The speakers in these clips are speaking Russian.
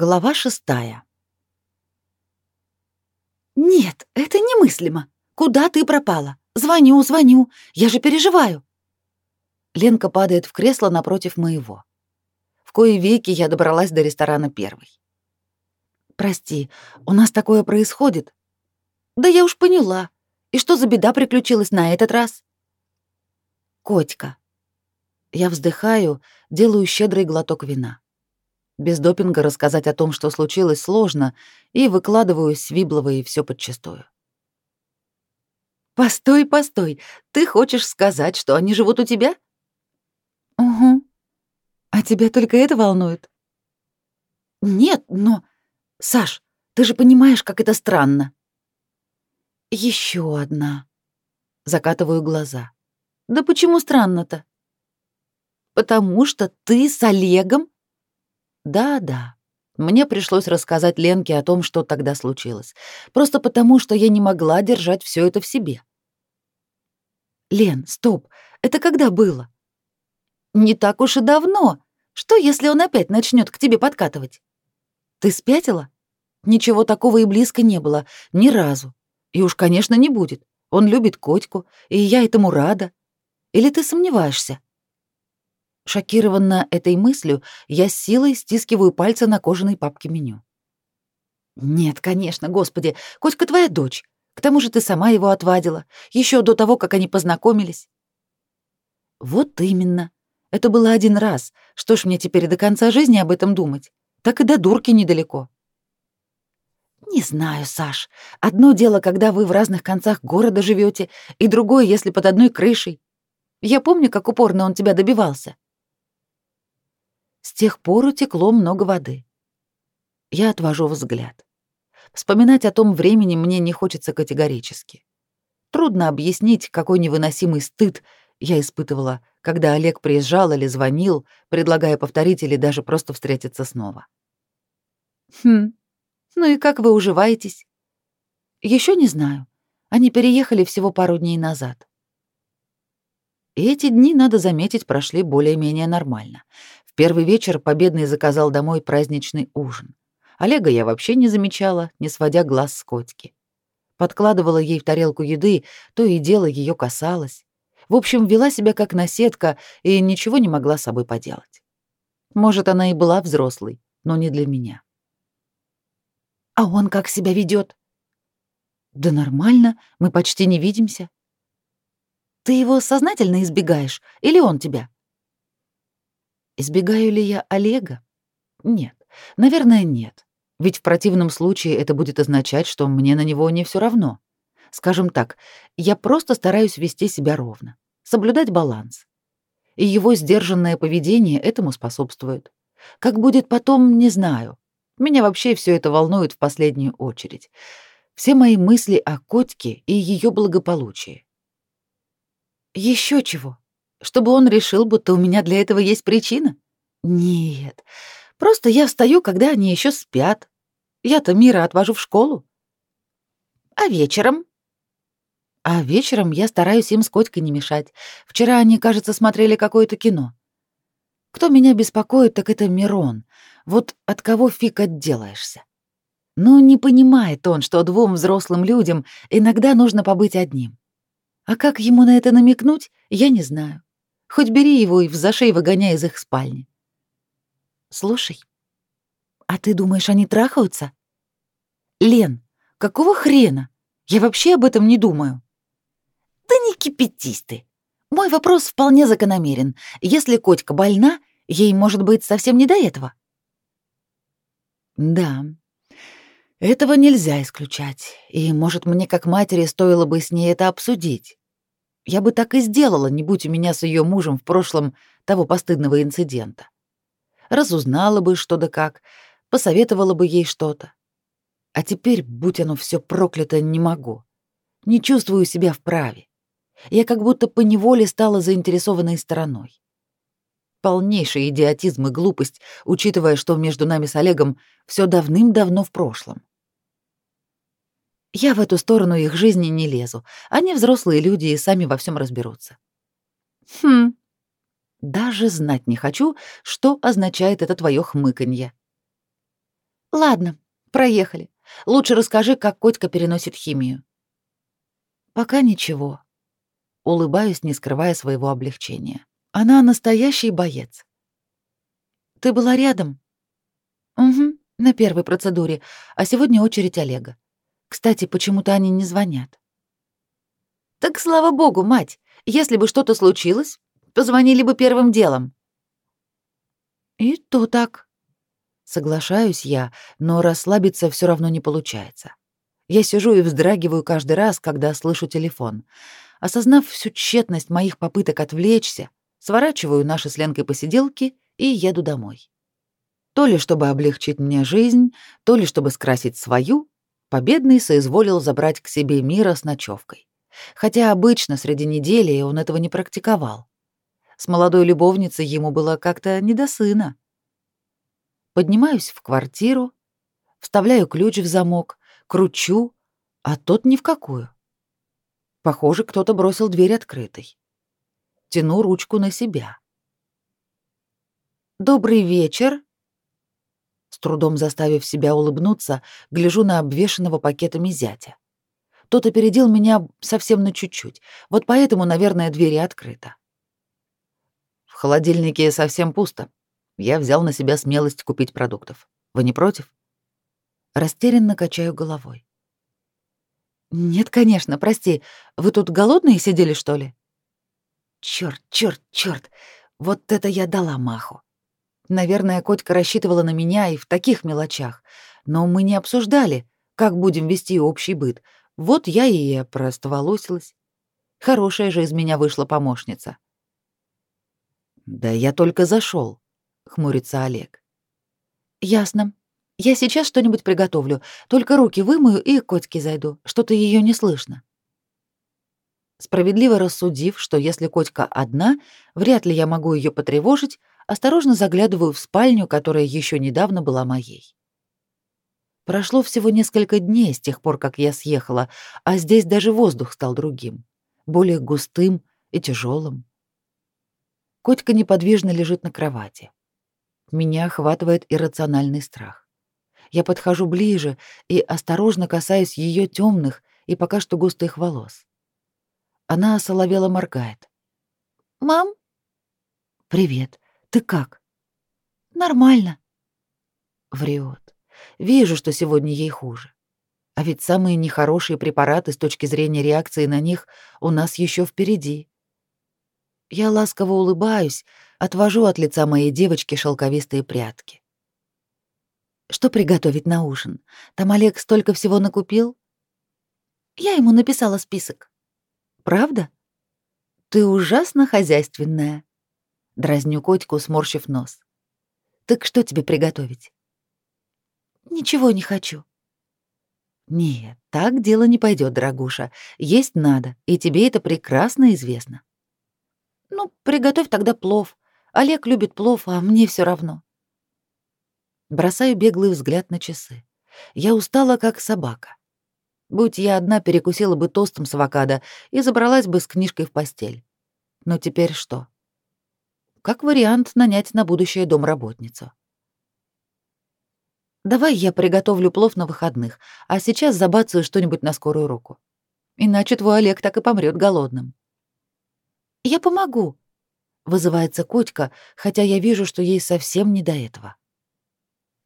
Глава шестая. «Нет, это немыслимо. Куда ты пропала? Звоню, звоню. Я же переживаю». Ленка падает в кресло напротив моего. В кои веки я добралась до ресторана первой. «Прости, у нас такое происходит». «Да я уж поняла. И что за беда приключилась на этот раз?» «Котька». Я вздыхаю, делаю щедрый глоток вина. Без допинга рассказать о том, что случилось, сложно, и выкладываю свиблово и все подчистую. «Постой, постой, ты хочешь сказать, что они живут у тебя?» «Угу. А тебя только это волнует?» «Нет, но... Саш, ты же понимаешь, как это странно». Еще одна». Закатываю глаза. «Да почему странно-то?» «Потому что ты с Олегом да-да. Мне пришлось рассказать Ленке о том, что тогда случилось. Просто потому, что я не могла держать все это в себе. Лен, стоп. Это когда было? Не так уж и давно. Что, если он опять начнет к тебе подкатывать? Ты спятила? Ничего такого и близко не было. Ни разу. И уж, конечно, не будет. Он любит котику, и я этому рада. Или ты сомневаешься? Шокированная этой мыслью, я силой стискиваю пальцы на кожаной папке меню. «Нет, конечно, господи, Котька твоя дочь. К тому же ты сама его отвадила, еще до того, как они познакомились». «Вот именно. Это было один раз. Что ж мне теперь до конца жизни об этом думать? Так и до дурки недалеко». «Не знаю, Саш. Одно дело, когда вы в разных концах города живете, и другое, если под одной крышей. Я помню, как упорно он тебя добивался. С тех пор утекло много воды. Я отвожу взгляд. Вспоминать о том времени мне не хочется категорически. Трудно объяснить, какой невыносимый стыд я испытывала, когда Олег приезжал или звонил, предлагая повторить или даже просто встретиться снова. Хм. Ну и как вы уживаетесь? Еще не знаю. Они переехали всего пару дней назад. И эти дни, надо заметить, прошли более-менее нормально первый вечер Победный заказал домой праздничный ужин. Олега я вообще не замечала, не сводя глаз с котики. Подкладывала ей в тарелку еды, то и дело ее касалось. В общем, вела себя как наседка и ничего не могла с собой поделать. Может, она и была взрослой, но не для меня. А он как себя ведет? Да нормально, мы почти не видимся. Ты его сознательно избегаешь или он тебя? Избегаю ли я Олега? Нет. Наверное, нет. Ведь в противном случае это будет означать, что мне на него не все равно. Скажем так, я просто стараюсь вести себя ровно, соблюдать баланс. И его сдержанное поведение этому способствует. Как будет потом, не знаю. Меня вообще все это волнует в последнюю очередь. Все мои мысли о котке и ее благополучии. Еще чего? Чтобы он решил, будто у меня для этого есть причина? Нет. Просто я встаю, когда они еще спят. Я-то Мира отвожу в школу. А вечером? А вечером я стараюсь им с Котькой не мешать. Вчера они, кажется, смотрели какое-то кино. Кто меня беспокоит, так это Мирон. Вот от кого фиг отделаешься. Но не понимает он, что двум взрослым людям иногда нужно побыть одним. А как ему на это намекнуть, я не знаю. Хоть бери его и в зашей выгоняй из их спальни. Слушай, а ты думаешь, они трахаются? Лен, какого хрена? Я вообще об этом не думаю. Да не кипятись ты. Мой вопрос вполне закономерен. Если котика больна, ей, может быть, совсем не до этого. Да, этого нельзя исключать. И, может, мне как матери стоило бы с ней это обсудить. Я бы так и сделала, не будь у меня с ее мужем в прошлом того постыдного инцидента. Разузнала бы что да как, посоветовала бы ей что-то. А теперь, будь оно все проклято, не могу. Не чувствую себя вправе. Я как будто поневоле стала заинтересованной стороной. Полнейший идиотизм и глупость, учитывая, что между нами с Олегом все давным-давно в прошлом. Я в эту сторону их жизни не лезу. Они взрослые люди и сами во всем разберутся. Хм. Даже знать не хочу, что означает это твое хмыканье. Ладно, проехали. Лучше расскажи, как Котька переносит химию. Пока ничего. Улыбаюсь, не скрывая своего облегчения. Она настоящий боец. Ты была рядом? Угу, на первой процедуре, а сегодня очередь Олега. Кстати, почему-то они не звонят. Так слава богу, мать. Если бы что-то случилось, позвонили бы первым делом. И то так. Соглашаюсь я, но расслабиться все равно не получается. Я сижу и вздрагиваю каждый раз, когда слышу телефон. Осознав всю тщетность моих попыток отвлечься, сворачиваю наши с Ленкой посиделки и еду домой. То ли чтобы облегчить мне жизнь, то ли чтобы скрасить свою, Победный соизволил забрать к себе Мира с ночевкой. Хотя обычно среди недели он этого не практиковал. С молодой любовницей ему было как-то не до сына. Поднимаюсь в квартиру, вставляю ключ в замок, кручу, а тот ни в какую. Похоже, кто-то бросил дверь открытой. Тяну ручку на себя. «Добрый вечер», с трудом заставив себя улыбнуться, гляжу на обвешанного пакетами зятя. Тот опередил меня совсем на чуть-чуть, вот поэтому, наверное, дверь открыта. В холодильнике совсем пусто. Я взял на себя смелость купить продуктов. Вы не против? Растерянно качаю головой. Нет, конечно, прости. Вы тут голодные сидели, что ли? Чёрт, чёрт, чёрт. Вот это я дала маху. Наверное, Котька рассчитывала на меня и в таких мелочах, но мы не обсуждали, как будем вести общий быт. Вот я и опростоволосилась. Хорошая же из меня вышла помощница. Да я только зашел, хмурится Олег. Ясно. Я сейчас что-нибудь приготовлю, только руки вымою и к Котьке зайду. Что-то ее не слышно. Справедливо рассудив, что если Котька одна, вряд ли я могу ее потревожить, осторожно заглядываю в спальню, которая еще недавно была моей. Прошло всего несколько дней с тех пор, как я съехала, а здесь даже воздух стал другим, более густым и тяжелым. Котька неподвижно лежит на кровати. Меня охватывает иррациональный страх. Я подхожу ближе и осторожно касаюсь ее темных и пока что густых волос. Она осоловела моргает. «Мам?» «Привет. Ты как? Нормально. Врет. Вижу, что сегодня ей хуже. А ведь самые нехорошие препараты с точки зрения реакции на них у нас еще впереди. Я ласково улыбаюсь, отвожу от лица моей девочки шелковистые прядки. Что приготовить на ужин? Там Олег столько всего накупил? Я ему написала список. Правда? Ты ужасно хозяйственная. Дразню котику, сморщив нос. «Так что тебе приготовить?» «Ничего не хочу». «Нет, так дело не пойдет, дорогуша. Есть надо, и тебе это прекрасно известно». «Ну, приготовь тогда плов. Олег любит плов, а мне все равно». Бросаю беглый взгляд на часы. Я устала, как собака. Будь я одна, перекусила бы тостом с авокадо и забралась бы с книжкой в постель. Но теперь что? Как вариант нанять на будущее домработницу. Давай я приготовлю плов на выходных, а сейчас забацаю что-нибудь на скорую руку. Иначе твой Олег так и помрет голодным. Я помогу, вызывается Котька, хотя я вижу, что ей совсем не до этого.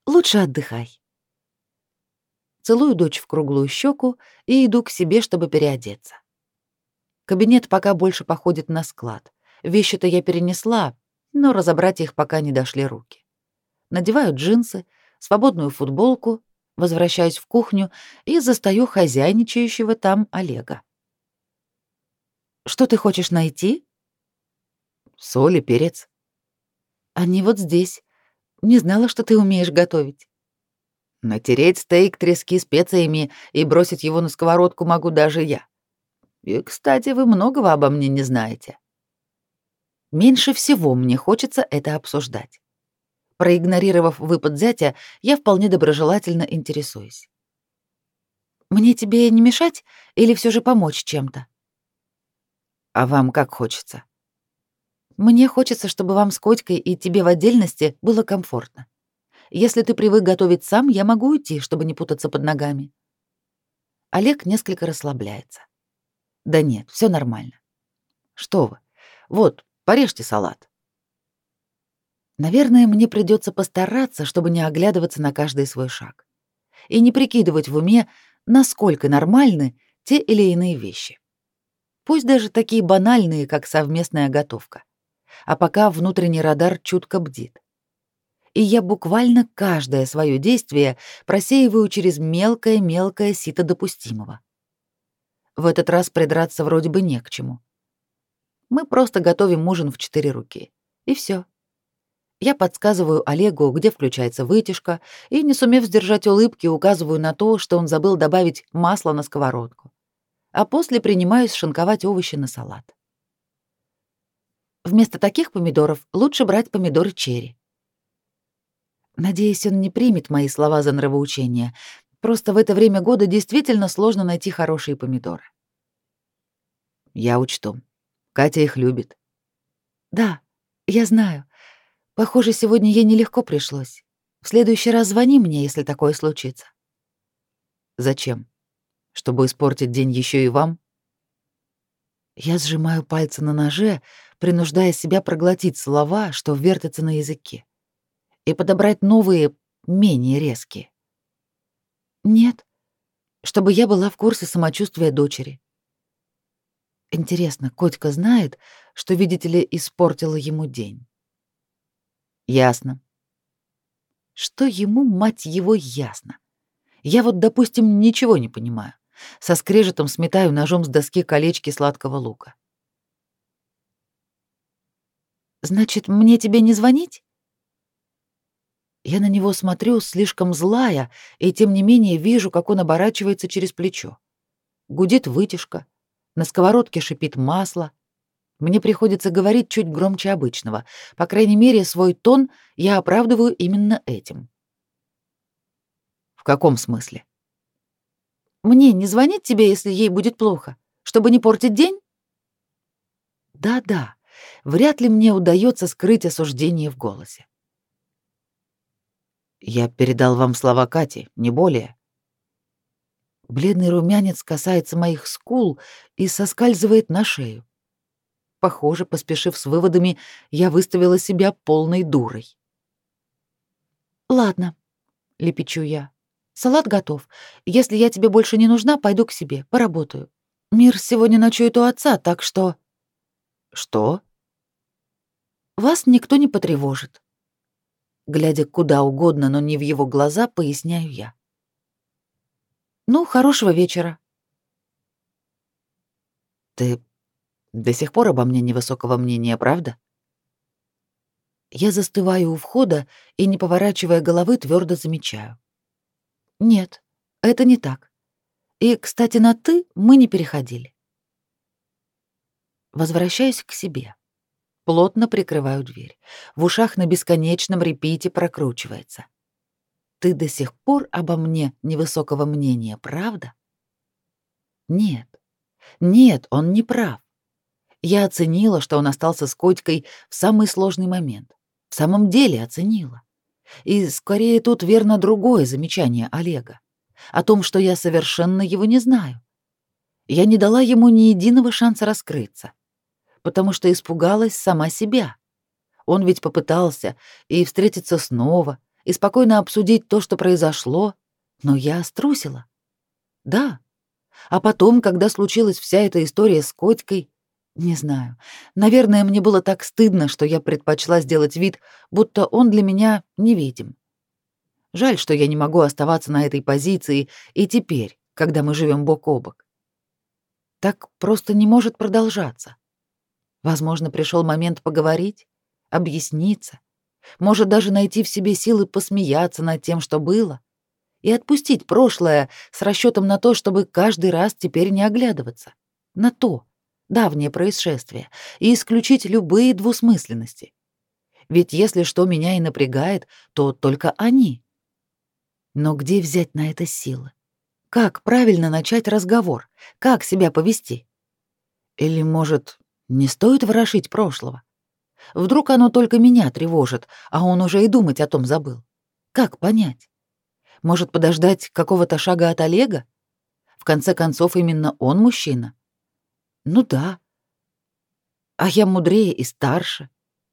Лучше отдыхай. Целую дочь в круглую щеку и иду к себе, чтобы переодеться. Кабинет пока больше походит на склад. Вещи-то я перенесла, но разобрать их пока не дошли руки. Надеваю джинсы, свободную футболку, возвращаюсь в кухню и застаю хозяйничающего там Олега. «Что ты хочешь найти?» «Соль и перец». «Они вот здесь. Не знала, что ты умеешь готовить». «Натереть стейк трески специями и бросить его на сковородку могу даже я. И, кстати, вы многого обо мне не знаете». Меньше всего мне хочется это обсуждать. Проигнорировав выпад зятя, я вполне доброжелательно интересуюсь. «Мне тебе не мешать или все же помочь чем-то?» «А вам как хочется?» «Мне хочется, чтобы вам с Котькой и тебе в отдельности было комфортно. Если ты привык готовить сам, я могу уйти, чтобы не путаться под ногами. Олег несколько расслабляется. Да нет, все нормально. Что вы? Вот, порежьте салат. Наверное, мне придется постараться, чтобы не оглядываться на каждый свой шаг и не прикидывать в уме, насколько нормальны те или иные вещи. Пусть даже такие банальные, как совместная готовка. А пока внутренний радар чутко бдит. И я буквально каждое свое действие просеиваю через мелкое-мелкое сито допустимого. В этот раз придраться вроде бы не к чему. Мы просто готовим ужин в четыре руки. И все. Я подсказываю Олегу, где включается вытяжка, и, не сумев сдержать улыбки, указываю на то, что он забыл добавить масло на сковородку. А после принимаюсь шинковать овощи на салат. Вместо таких помидоров лучше брать помидоры черри. Надеюсь, он не примет мои слова за нравоучение. Просто в это время года действительно сложно найти хорошие помидоры. Я учту. Катя их любит. Да, я знаю. Похоже, сегодня ей нелегко пришлось. В следующий раз звони мне, если такое случится. Зачем? Чтобы испортить день еще и вам? Я сжимаю пальцы на ноже, принуждая себя проглотить слова, что вертятся на языке, и подобрать новые, менее резкие. Нет, чтобы я была в курсе самочувствия дочери. Интересно, Котька знает, что, видите ли, испортила ему день? Ясно. Что ему, мать его, ясно? Я вот, допустим, ничего не понимаю. Со скрежетом сметаю ножом с доски колечки сладкого лука. «Значит, мне тебе не звонить?» Я на него смотрю, слишком злая, и тем не менее вижу, как он оборачивается через плечо. Гудит вытяжка, на сковородке шипит масло. Мне приходится говорить чуть громче обычного. По крайней мере, свой тон я оправдываю именно этим. В каком смысле? Мне не звонить тебе, если ей будет плохо, чтобы не портить день? Да-да, вряд ли мне удается скрыть осуждение в голосе. Я передал вам слова Кати, не более. Бледный румянец касается моих скул и соскальзывает на шею. Похоже, поспешив с выводами, я выставила себя полной дурой. «Ладно», — лепечу я. «Салат готов. Если я тебе больше не нужна, пойду к себе, поработаю. Мир сегодня ночует у отца, так что...» «Что?» «Вас никто не потревожит». Глядя куда угодно, но не в его глаза, поясняю я. Ну, хорошего вечера. Ты до сих пор обо мне невысокого мнения, правда? Я застываю у входа и, не поворачивая головы, твердо замечаю. Нет, это не так. И, кстати, на «ты» мы не переходили. Возвращаюсь к себе. Плотно прикрываю дверь. В ушах на бесконечном репите прокручивается. Ты до сих пор обо мне невысокого мнения, правда? Нет. Нет, он не прав. Я оценила, что он остался с Котькой в самый сложный момент. В самом деле оценила. И скорее тут верно другое замечание Олега. О том, что я совершенно его не знаю. Я не дала ему ни единого шанса раскрыться. Потому что испугалась сама себя. Он ведь попытался и встретиться снова, и спокойно обсудить то, что произошло, но я струсила. Да. А потом, когда случилась вся эта история с Котькой, не знаю, наверное, мне было так стыдно, что я предпочла сделать вид, будто он для меня невидим. Жаль, что я не могу оставаться на этой позиции и теперь, когда мы живем бок о бок. Так просто не может продолжаться. Возможно, пришел момент поговорить, объясниться, может даже найти в себе силы посмеяться над тем, что было, и отпустить прошлое с расчетом на то, чтобы каждый раз теперь не оглядываться. На то, давнее происшествие, и исключить любые двусмысленности. Ведь если что меня и напрягает, то только они. Но где взять на это силы? Как правильно начать разговор? Как себя повести? Или, может, не стоит ворошить прошлого? Вдруг оно только меня тревожит, а он уже и думать о том забыл. Как понять? Может, подождать какого-то шага от Олега? В конце концов, именно он мужчина. Ну да. А я мудрее и старше.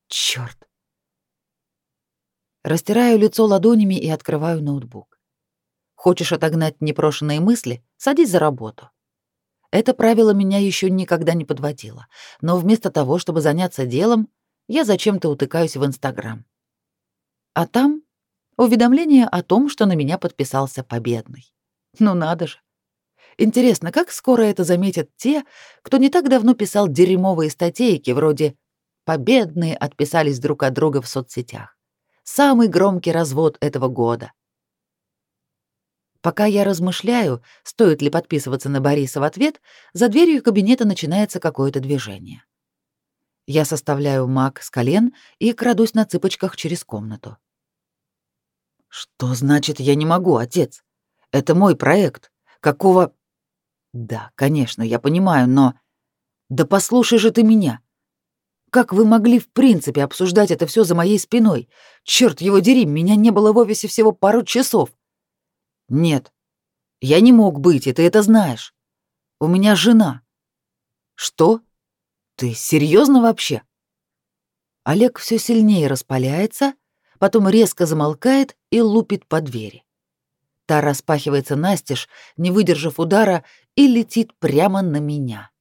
Чёрт. Растираю лицо ладонями и открываю ноутбук. Хочешь отогнать непрошенные мысли? Садись за работу. Это правило меня еще никогда не подводило, но вместо того, чтобы заняться делом, я зачем-то утыкаюсь в Инстаграм. А там уведомление о том, что на меня подписался победный. Ну надо же. Интересно, как скоро это заметят те, кто не так давно писал дерьмовые статейки вроде «Победные отписались друг от друга в соцсетях». Самый громкий развод этого года. Пока я размышляю, стоит ли подписываться на Бориса в ответ, за дверью кабинета начинается какое-то движение. Я составляю маг с колен и крадусь на цыпочках через комнату. «Что значит я не могу, отец? Это мой проект. Какого...» «Да, конечно, я понимаю, но...» «Да послушай же ты меня! Как вы могли в принципе обсуждать это все за моей спиной? Черт его дери, меня не было в офисе всего пару часов!» «Нет, я не мог быть, и ты это знаешь. У меня жена». «Что? Ты серьезно вообще?» Олег все сильнее распаляется, потом резко замолкает и лупит по двери. Та распахивается настежь, не выдержав удара, и летит прямо на меня.